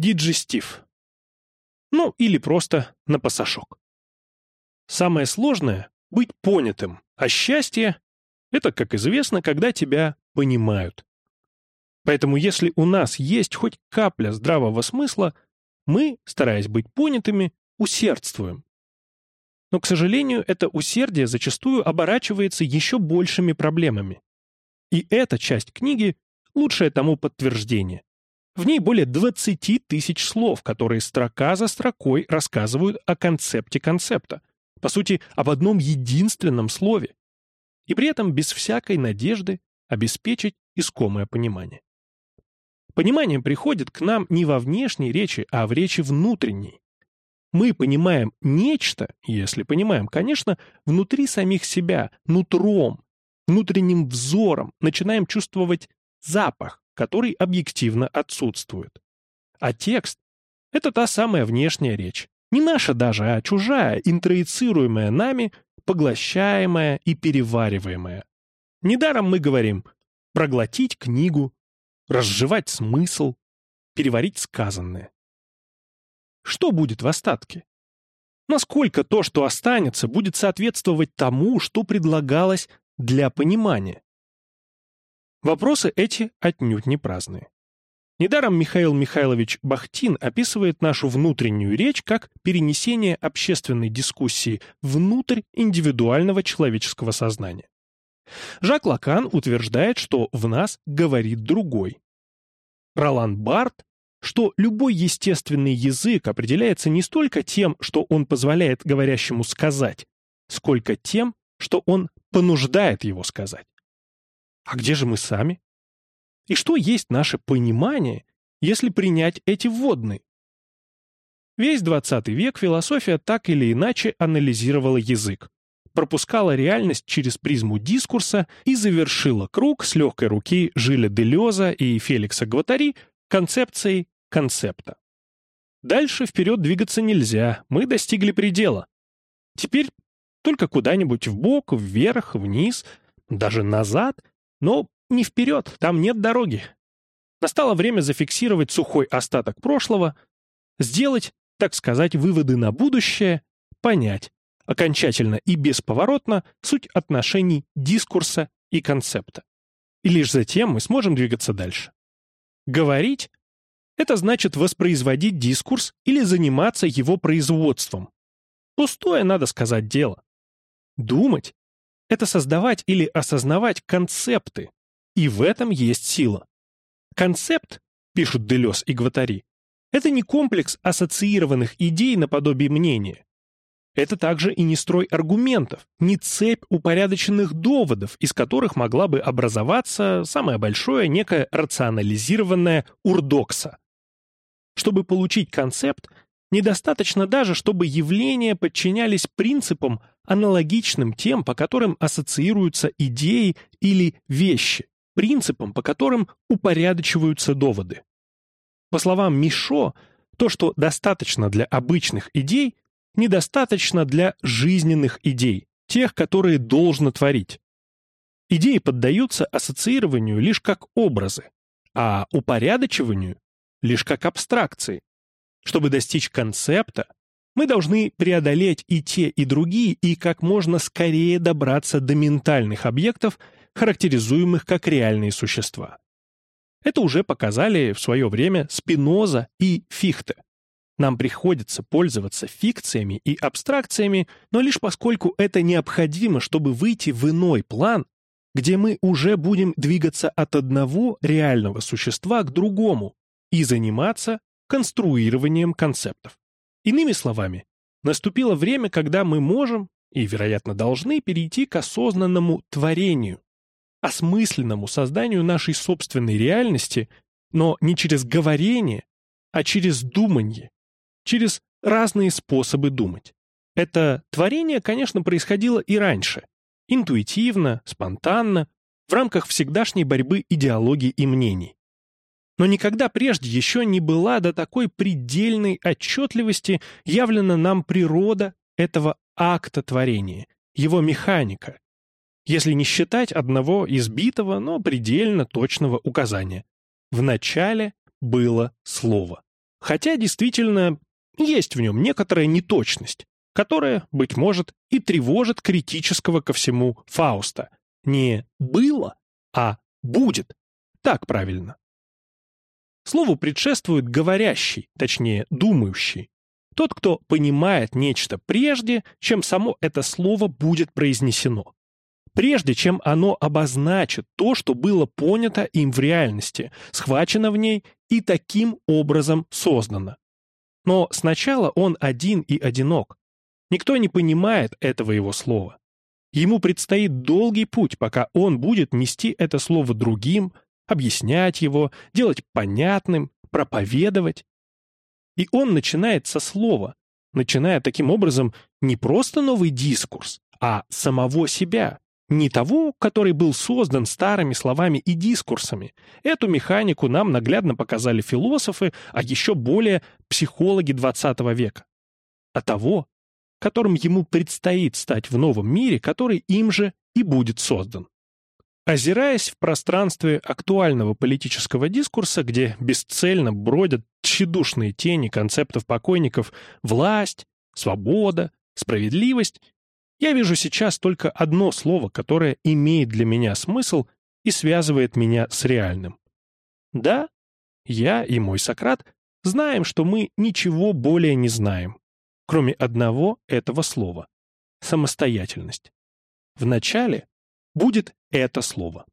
Диджестив. Ну, или просто на пасашок. Самое сложное — быть понятым, а счастье — это, как известно, когда тебя понимают. Поэтому если у нас есть хоть капля здравого смысла, мы, стараясь быть понятыми, усердствуем. Но, к сожалению, это усердие зачастую оборачивается еще большими проблемами. И эта часть книги — лучшее тому подтверждение. В ней более 20 тысяч слов, которые строка за строкой рассказывают о концепте концепта, по сути, об одном единственном слове, и при этом без всякой надежды обеспечить искомое понимание. Понимание приходит к нам не во внешней речи, а в речи внутренней. Мы понимаем нечто, если понимаем, конечно, внутри самих себя, нутром, внутренним взором, начинаем чувствовать запах, который объективно отсутствует. А текст — это та самая внешняя речь. Не наша даже, а чужая, интроицируемая нами, поглощаемая и перевариваемая. Недаром мы говорим «проглотить книгу», разжевать смысл, переварить сказанное. Что будет в остатке? Насколько то, что останется, будет соответствовать тому, что предлагалось для понимания? Вопросы эти отнюдь не праздные. Недаром Михаил Михайлович Бахтин описывает нашу внутреннюю речь как перенесение общественной дискуссии внутрь индивидуального человеческого сознания. Жак Лакан утверждает, что в нас говорит другой. Ролан Барт, что любой естественный язык определяется не столько тем, что он позволяет говорящему сказать, сколько тем, что он понуждает его сказать. А где же мы сами? И что есть наше понимание, если принять эти вводные? Весь XX век философия так или иначе анализировала язык, пропускала реальность через призму дискурса и завершила круг с легкой руки Жиля Делеза и Феликса Гватари концепцией концепта. Дальше вперед двигаться нельзя, мы достигли предела. Теперь только куда-нибудь вбок, вверх, вниз, даже назад, но не вперед, там нет дороги. Настало время зафиксировать сухой остаток прошлого, сделать, так сказать, выводы на будущее, понять, окончательно и бесповоротно суть отношений дискурса и концепта. И лишь затем мы сможем двигаться дальше. Говорить — это значит воспроизводить дискурс или заниматься его производством. Пустое, надо сказать, дело. Думать — это создавать или осознавать концепты, и в этом есть сила. Концепт, пишут Делес и Гватари, это не комплекс ассоциированных идей наподобие мнения. Это также и не строй аргументов, не цепь упорядоченных доводов, из которых могла бы образоваться самое большое некое рационализированное урдокса. Чтобы получить концепт, недостаточно даже, чтобы явления подчинялись принципам, аналогичным тем, по которым ассоциируются идеи или вещи, принципам, по которым упорядочиваются доводы. По словам Мишо, то, что достаточно для обычных идей, недостаточно для жизненных идей, тех, которые должно творить. Идеи поддаются ассоциированию лишь как образы, а упорядочиванию лишь как абстракции. Чтобы достичь концепта, мы должны преодолеть и те, и другие, и как можно скорее добраться до ментальных объектов, характеризуемых как реальные существа. Это уже показали в свое время Спиноза и Фихте. Нам приходится пользоваться фикциями и абстракциями, но лишь поскольку это необходимо, чтобы выйти в иной план, где мы уже будем двигаться от одного реального существа к другому и заниматься конструированием концептов. Иными словами, наступило время, когда мы можем и, вероятно, должны перейти к осознанному творению, осмысленному созданию нашей собственной реальности, но не через говорение, а через думание, через разные способы думать. Это творение, конечно, происходило и раньше. Интуитивно, спонтанно, в рамках всегдашней борьбы идеологий и мнений. Но никогда прежде еще не была до такой предельной отчетливости явлена нам природа этого акта творения, его механика, если не считать одного избитого, но предельно точного указания. В начале было слово. Хотя действительно есть в нем некоторая неточность, которая, быть может, и тревожит критического ко всему Фауста. Не «было», а «будет». Так правильно. Слову предшествует говорящий, точнее, думающий. Тот, кто понимает нечто прежде, чем само это слово будет произнесено. Прежде чем оно обозначит то, что было понято им в реальности, схвачено в ней и таким образом создано. Но сначала он один и одинок. Никто не понимает этого его слова. Ему предстоит долгий путь, пока он будет нести это слово другим, объяснять его, делать понятным, проповедовать. И он начинает со слова, начиная таким образом не просто новый дискурс, а самого себя, не того, который был создан старыми словами и дискурсами. Эту механику нам наглядно показали философы, а еще более психологи XX века. А того, которым ему предстоит стать в новом мире, который им же и будет создан. Озираясь в пространстве актуального политического дискурса, где бесцельно бродят тщедушные тени концептов покойников «власть», «свобода», «справедливость», я вижу сейчас только одно слово, которое имеет для меня смысл и связывает меня с реальным. Да, я и мой Сократ знаем, что мы ничего более не знаем, кроме одного этого слова — самостоятельность. Вначале будет это слово.